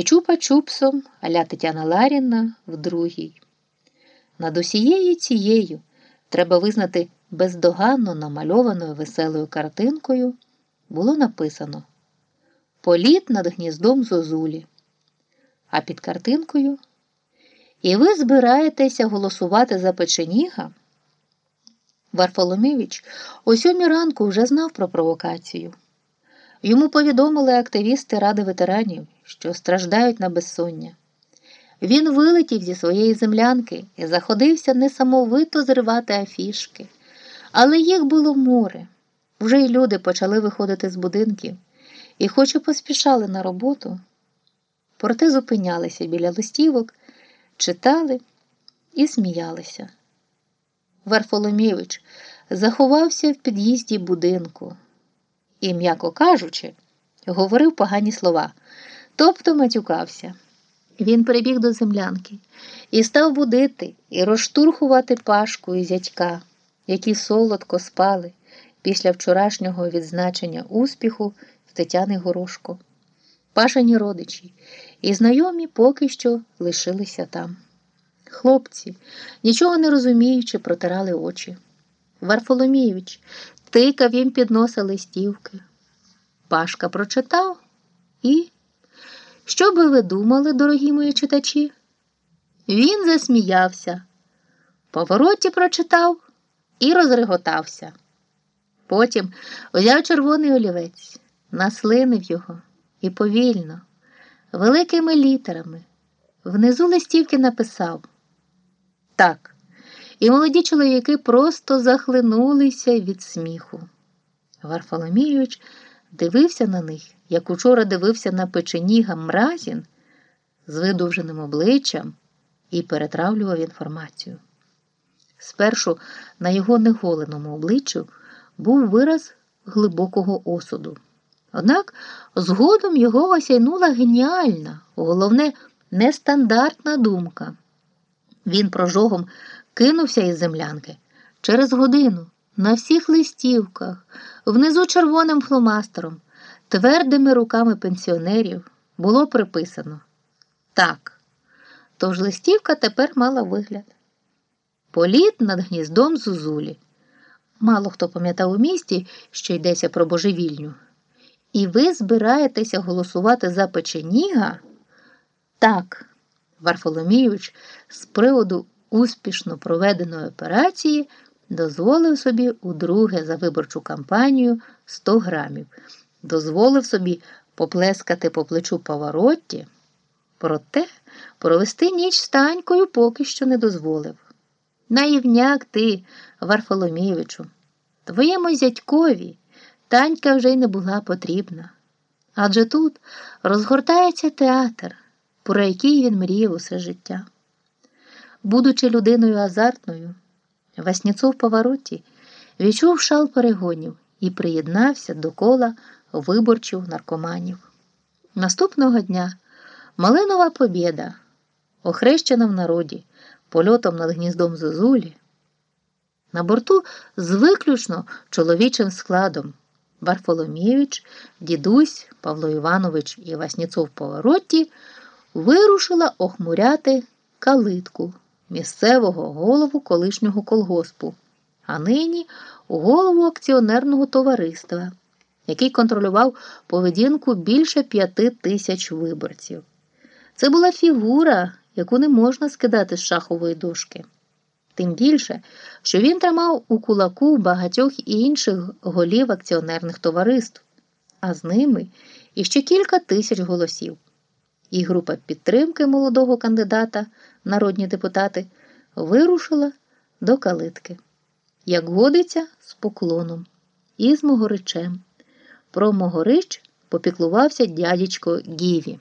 і чупа-чупсом аля Тетяна Ларіна в другій. Над усією цією треба визнати бездоганно намальованою веселою картинкою, було написано Політ над гніздом зозулі. А під картинкою. І ви збираєтеся голосувати за печеніга? Варфоломєвич о сьомій ранку вже знав про провокацію. Йому повідомили активісти Ради ветеранів, що страждають на безсоння. Він вилетів зі своєї землянки і заходився несамовито зривати афішки. Але їх було море. Вже й люди почали виходити з будинків і, хоч і поспішали на роботу, проте зупинялися біля листівок, читали і сміялися. Варфоломєвич заховався в під'їзді будинку і, м'яко кажучи, говорив погані слова, тобто матюкався. Він прибіг до землянки і став будити і розштурхувати пашку і зятька, які солодко спали після вчорашнього відзначення успіху в Тетяни Горошко. Пашині родичі і знайомі поки що лишилися там. Хлопці, нічого не розуміючи, протирали очі. Варфоломійович тикав їм під носа листівки. Пашка прочитав і. Що би ви думали, дорогі мої читачі? Він засміявся, повороті прочитав і розреготався. Потім взяв червоний олівець, наслинив його і повільно, великими літерами, внизу листівки написав Так. І молоді чоловіки просто захлинулися від сміху. Варфоломійович дивився на них, як учора дивився на печеніга Мразін з видовженим обличчям і перетравлював інформацію. Спершу на його неголеному обличчю був вираз глибокого осуду. Однак згодом його осяйнула геніальна, головне, нестандартна думка. Він прожогом кинувся із землянки через годину на всіх листівках, внизу червоним фломастером, твердими руками пенсіонерів було приписано так. Тож листівка тепер мала вигляд. Політ над гніздом Зузулі. Мало хто пам'ятав у місті, що йдеться про божевільню. І ви збираєтеся голосувати за печеніга? Так, Варфоломійович з приводу успішно проведеної операції дозволив собі удруге за виборчу кампанію 100 грамів, дозволив собі поплескати по плечу поворотті, проте провести ніч з танькою поки що не дозволив. Наївняк ти, Варфоломійовичу, твоєму зятькові танька вже й не була потрібна. Адже тут розгортається театр, про який він мріяв усе життя. Будучи людиною азартною, Васніцов в повороті відчув шал перегонів і приєднався до кола виборчів наркоманів. Наступного дня Малинова Побєда, охрещена в народі, польотом над гніздом Зозулі. На борту з виключно чоловічим складом Варфоломєвич, дідусь Павло Іванович і Васніцов повороті вирушила охмуряти калитку місцевого голову колишнього колгоспу, а нині голову акціонерного товариства, який контролював поведінку більше п'яти тисяч виборців. Це була фігура, яку не можна скидати з шахової дошки. Тим більше, що він тримав у кулаку багатьох інших голів акціонерних товариств, а з ними іще кілька тисяч голосів і група підтримки молодого кандидата, народні депутати, вирушила до калитки, як годиться з поклоном і з Могоричем. Про Могорич попіклувався дядечко Гіві.